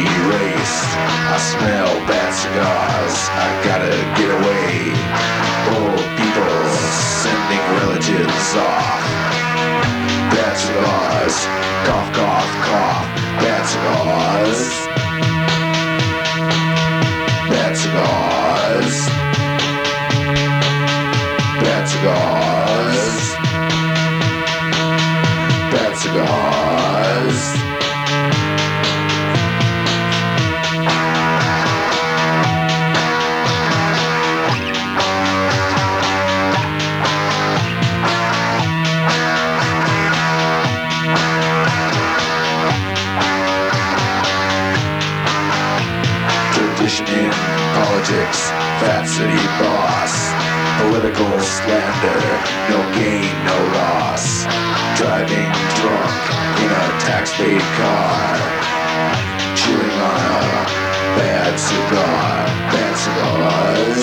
I smell bad cigars. I gotta get away. Old people sending off. Bad cigars. Cough, cough, cough. Bad cigars. Bad cigars. Bad cigars. Bad cigars. In politics, fat city boss. Political slander, no gain, no loss. Driving drunk in a tax-paid car. Chewing on a bad cigar. Bad cigars.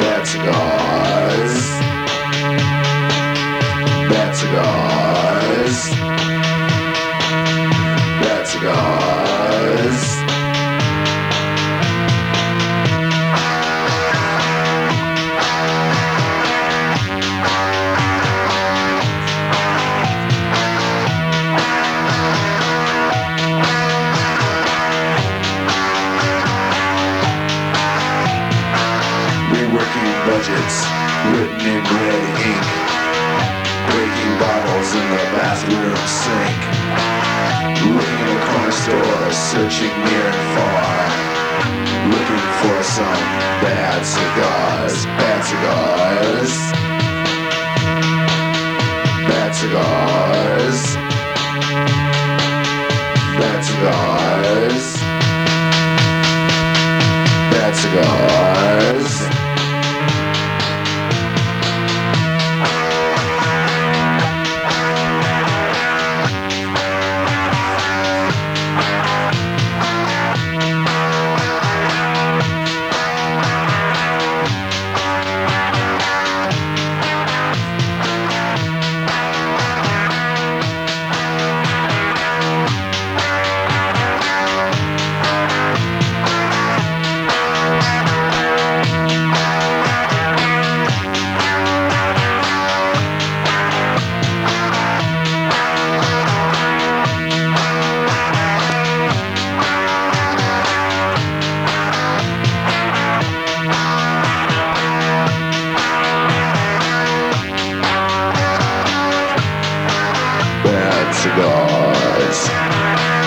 Bad cigars. Bad cigars. Bad cigars. Reworking budgets, written in red ink. Breaking bottles in the bathroom sink. Looking in a corner store, searching near and far. Looking for some bad cigars, bad cigars. Bad cigars. Bad cigars. Bad cigars. cigars.